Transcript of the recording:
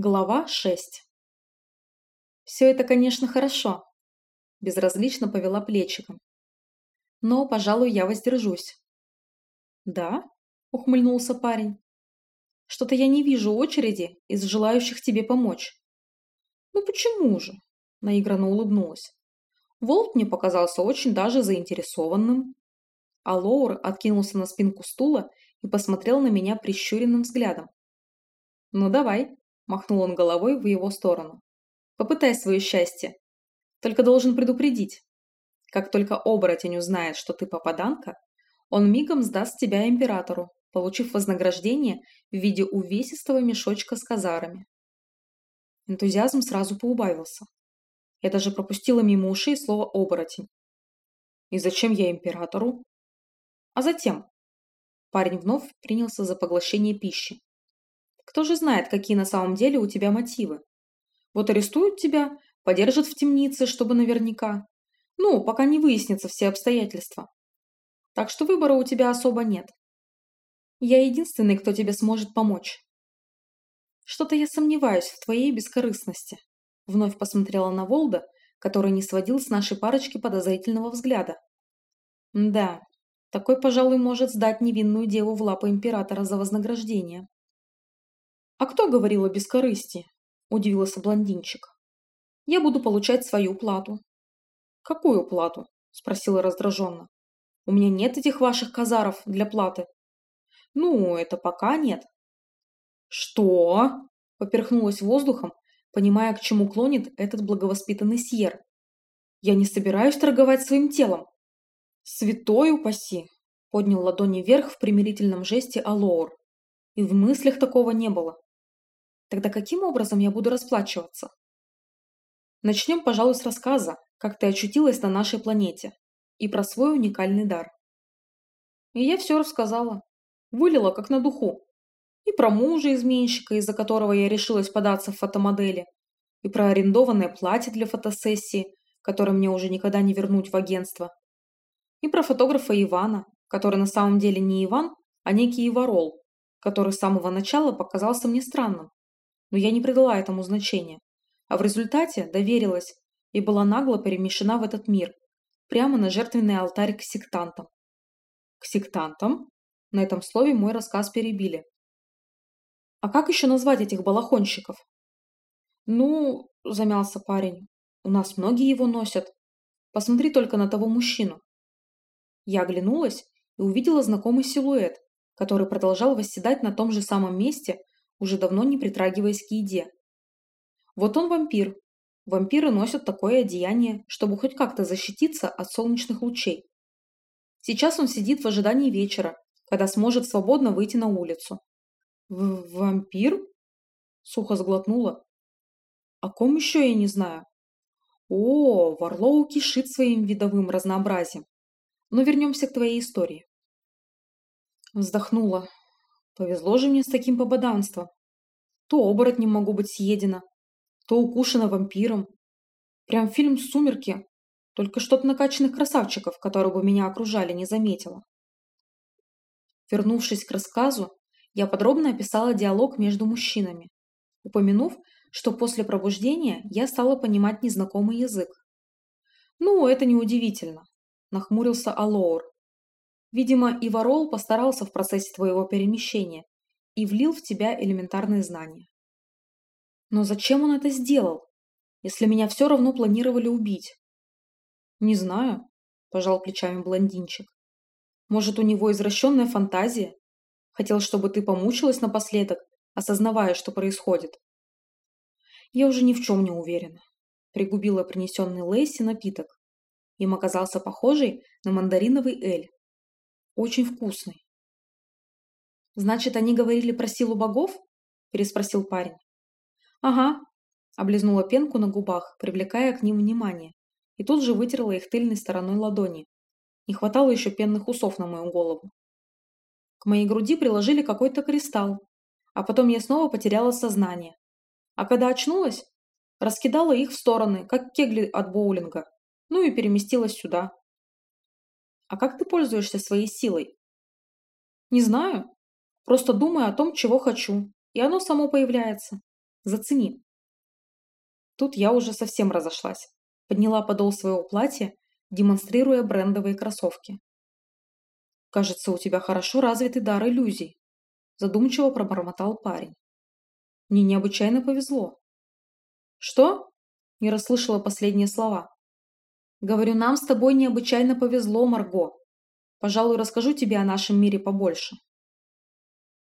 Глава 6 «Все это, конечно, хорошо», – безразлично повела плечиком. «Но, пожалуй, я воздержусь». «Да?» – ухмыльнулся парень. «Что-то я не вижу очереди из желающих тебе помочь». «Ну почему же?» – наигранно улыбнулась. Волк мне показался очень даже заинтересованным. А Лоур откинулся на спинку стула и посмотрел на меня прищуренным взглядом. «Ну давай», Махнул он головой в его сторону. Попытай свое счастье. Только должен предупредить. Как только оборотень узнает, что ты попаданка, он мигом сдаст тебя императору, получив вознаграждение в виде увесистого мешочка с казарами. Энтузиазм сразу поубавился. Я даже пропустила мимо ушей слово «оборотень». И зачем я императору? А затем. Парень вновь принялся за поглощение пищи. Кто же знает, какие на самом деле у тебя мотивы? Вот арестуют тебя, подержат в темнице, чтобы наверняка. Ну, пока не выяснятся все обстоятельства. Так что выбора у тебя особо нет. Я единственный, кто тебе сможет помочь. Что-то я сомневаюсь в твоей бескорыстности. Вновь посмотрела на Волда, который не сводил с нашей парочки подозрительного взгляда. Да, такой, пожалуй, может сдать невинную деву в лапы императора за вознаграждение. «А кто говорил о бескорыстии?» – удивился блондинчик. «Я буду получать свою плату». «Какую плату?» – спросила раздраженно. «У меня нет этих ваших казаров для платы». «Ну, это пока нет». «Что?» – поперхнулась воздухом, понимая, к чему клонит этот благовоспитанный Сьер. «Я не собираюсь торговать своим телом». «Святой упаси!» – поднял ладони вверх в примирительном жесте Алоор. И в мыслях такого не было. Тогда каким образом я буду расплачиваться? Начнем, пожалуй, с рассказа, как ты очутилась на нашей планете, и про свой уникальный дар. И я все рассказала. Вылила, как на духу. И про мужа-изменщика, из-за которого я решилась податься в фотомодели, и про арендованное платье для фотосессии, которое мне уже никогда не вернуть в агентство, и про фотографа Ивана, который на самом деле не Иван, а некий Иварол, который с самого начала показался мне странным но я не придала этому значения, а в результате доверилась и была нагло перемещена в этот мир, прямо на жертвенный алтарь к сектантам. К сектантам? На этом слове мой рассказ перебили. А как еще назвать этих балахонщиков? Ну, замялся парень, у нас многие его носят. Посмотри только на того мужчину. Я оглянулась и увидела знакомый силуэт, который продолжал восседать на том же самом месте, уже давно не притрагиваясь к еде. Вот он вампир. Вампиры носят такое одеяние, чтобы хоть как-то защититься от солнечных лучей. Сейчас он сидит в ожидании вечера, когда сможет свободно выйти на улицу. В «Вампир?» – сухо сглотнула. «О ком еще я не знаю?» «О, Варлоу кишит своим видовым разнообразием. Но вернемся к твоей истории». Вздохнула. Повезло же мне с таким пободанством. То оборотнем могу быть съедена, то укушена вампиром. Прям фильм «Сумерки», только что-то накачанных красавчиков, которые бы меня окружали, не заметила. Вернувшись к рассказу, я подробно описала диалог между мужчинами, упомянув, что после пробуждения я стала понимать незнакомый язык. «Ну, это неудивительно», – нахмурился Алоор, Видимо, и Ворол постарался в процессе твоего перемещения и влил в тебя элементарные знания. Но зачем он это сделал, если меня все равно планировали убить? Не знаю, пожал плечами блондинчик. Может, у него извращенная фантазия? Хотел, чтобы ты помучилась напоследок, осознавая, что происходит. Я уже ни в чем не уверена. Пригубила принесенный Лейси напиток. Им оказался похожий на мандариновый эль. Очень вкусный. Значит, они говорили про силу богов? Переспросил парень. Ага. Облизнула пенку на губах, привлекая к ним внимание. И тут же вытерла их тыльной стороной ладони. Не хватало еще пенных усов на мою голову. К моей груди приложили какой-то кристалл, а потом я снова потеряла сознание. А когда очнулась, раскидала их в стороны, как кегли от боулинга, ну и переместилась сюда. А как ты пользуешься своей силой? Не знаю. Просто думаю о том, чего хочу, и оно само появляется. Зацени. Тут я уже совсем разошлась. Подняла подол своего платья, демонстрируя брендовые кроссовки. «Кажется, у тебя хорошо развитый дар иллюзий», задумчиво пробормотал парень. «Мне необычайно повезло». «Что?» – не расслышала последние слова. «Говорю, нам с тобой необычайно повезло, Марго. Пожалуй, расскажу тебе о нашем мире побольше».